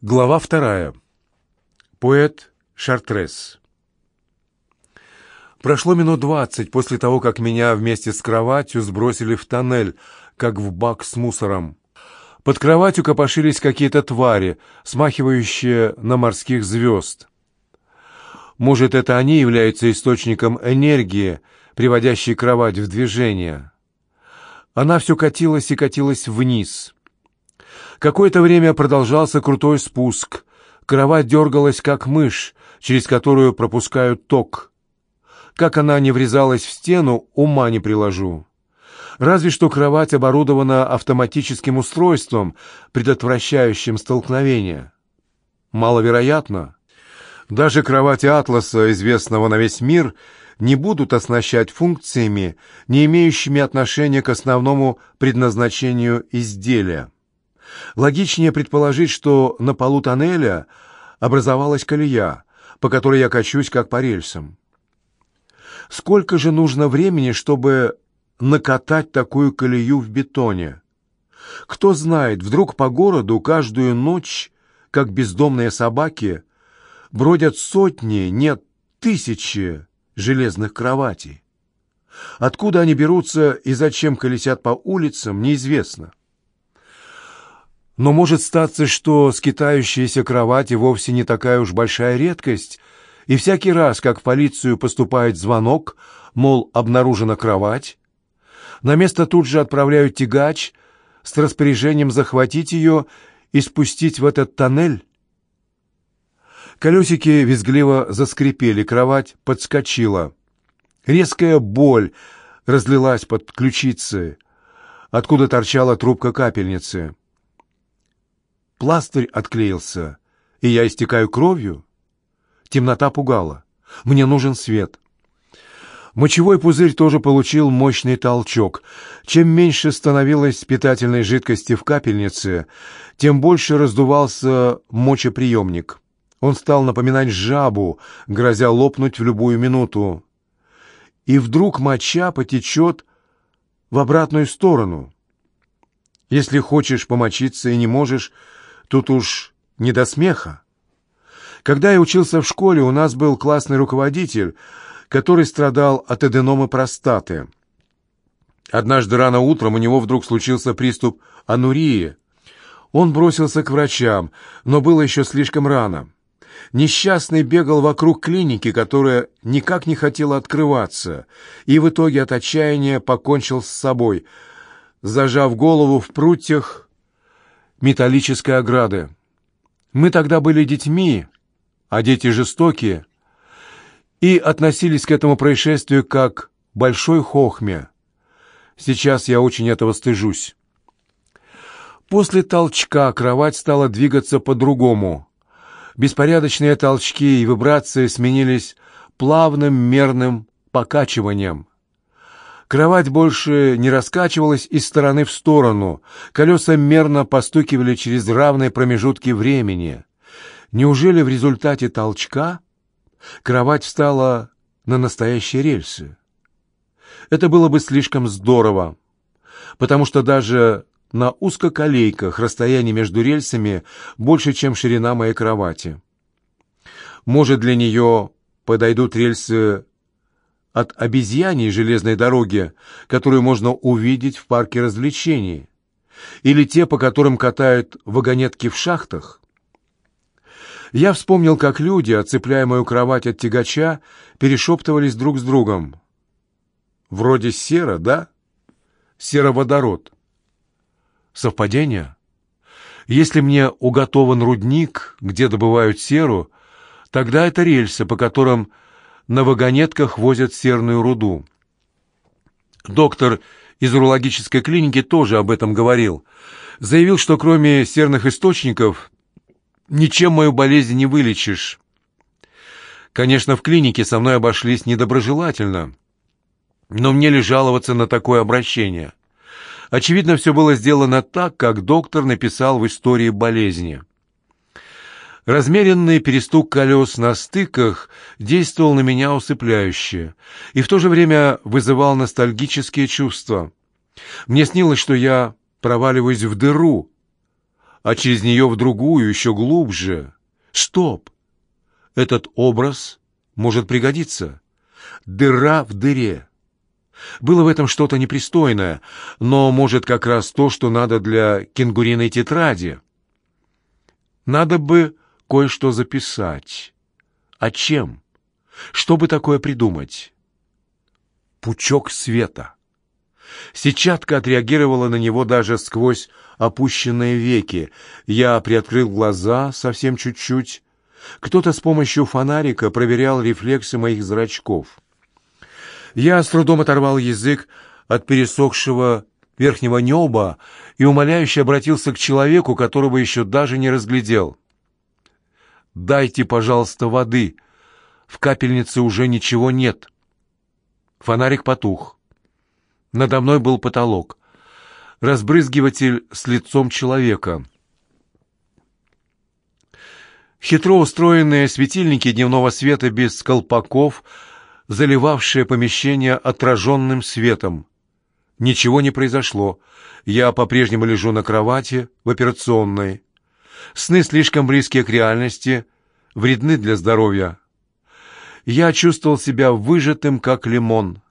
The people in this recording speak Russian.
Глава вторая. Поэт Шартрес. Прошло минут двадцать после того, как меня вместе с кроватью сбросили в тоннель, как в бак с мусором. Под кроватью копошились какие-то твари, смахивающие на морских звезд. Может, это они являются источником энергии, приводящей кровать в движение. Она все катилась и катилась вниз — Какое-то время продолжался крутой спуск. Кровать дергалась, как мышь, через которую пропускают ток. Как она не врезалась в стену, ума не приложу. Разве что кровать оборудована автоматическим устройством, предотвращающим столкновение. Маловероятно. Даже кровати Атласа, известного на весь мир, не будут оснащать функциями, не имеющими отношения к основному предназначению изделия. Логичнее предположить, что на полу тоннеля образовалась колея, по которой я качусь, как по рельсам. Сколько же нужно времени, чтобы накатать такую колею в бетоне? Кто знает, вдруг по городу каждую ночь, как бездомные собаки, бродят сотни, нет, тысячи железных кроватей. Откуда они берутся и зачем колесят по улицам, неизвестно. Но может статься, что скитающиеся кровати вовсе не такая уж большая редкость, и всякий раз, как в полицию поступает звонок, мол, обнаружена кровать, на место тут же отправляют тягач с распоряжением захватить ее и спустить в этот тоннель. Колесики визгливо заскрипели, кровать подскочила. Резкая боль разлилась под ключицы, откуда торчала трубка капельницы. Пластырь отклеился, и я истекаю кровью. Темнота пугала. Мне нужен свет. Мочевой пузырь тоже получил мощный толчок. Чем меньше становилось питательной жидкости в капельнице, тем больше раздувался мочеприемник. Он стал напоминать жабу, грозя лопнуть в любую минуту. И вдруг моча потечет в обратную сторону. Если хочешь помочиться и не можешь, Тут уж не до смеха. Когда я учился в школе, у нас был классный руководитель, который страдал от аденомы простаты. Однажды рано утром у него вдруг случился приступ анурии. Он бросился к врачам, но было еще слишком рано. Несчастный бегал вокруг клиники, которая никак не хотела открываться, и в итоге от отчаяния покончил с собой, зажав голову в прутьях металлической ограды. Мы тогда были детьми, а дети жестокие, и относились к этому происшествию как большой хохме. Сейчас я очень этого стыжусь. После толчка кровать стала двигаться по-другому. Беспорядочные толчки и вибрации сменились плавным мерным покачиванием. Кровать больше не раскачивалась из стороны в сторону, колеса мерно постукивали через равные промежутки времени. Неужели в результате толчка кровать встала на настоящие рельсы? Это было бы слишком здорово, потому что даже на узкоколейках расстояние между рельсами больше, чем ширина моей кровати. Может, для нее подойдут рельсы от обезьяньей железной дороги, которую можно увидеть в парке развлечений, или те, по которым катают вагонетки в шахтах. Я вспомнил, как люди, отцепляя мою кровать от тягача, перешептывались друг с другом. Вроде сера, да? Сероводород. Совпадение? Если мне уготован рудник, где добывают серу, тогда это рельсы, по которым на вагонетках возят серную руду. Доктор из урологической клиники тоже об этом говорил. Заявил, что кроме серных источников ничем мою болезнь не вылечишь. Конечно, в клинике со мной обошлись недоброжелательно, но мне ли жаловаться на такое обращение? Очевидно, все было сделано так, как доктор написал в истории болезни. Размеренный перестук колес на стыках действовал на меня усыпляюще и в то же время вызывал ностальгические чувства. Мне снилось, что я проваливаюсь в дыру, а через нее в другую, еще глубже. Стоп! Этот образ может пригодиться. Дыра в дыре. Было в этом что-то непристойное, но, может, как раз то, что надо для кенгуриной тетради. Надо бы кое-что записать. А чем? Что бы такое придумать? Пучок света. Сетчатка отреагировала на него даже сквозь опущенные веки. Я приоткрыл глаза совсем чуть-чуть. Кто-то с помощью фонарика проверял рефлексы моих зрачков. Я с трудом оторвал язык от пересохшего верхнего неба и умоляюще обратился к человеку, которого еще даже не разглядел. «Дайте, пожалуйста, воды. В капельнице уже ничего нет». Фонарик потух. Надо мной был потолок. Разбрызгиватель с лицом человека. Хитро устроенные светильники дневного света без колпаков, заливавшие помещение отраженным светом. Ничего не произошло. Я по-прежнему лежу на кровати в операционной. Сны слишком близкие к реальности, вредны для здоровья. Я чувствовал себя выжатым, как лимон.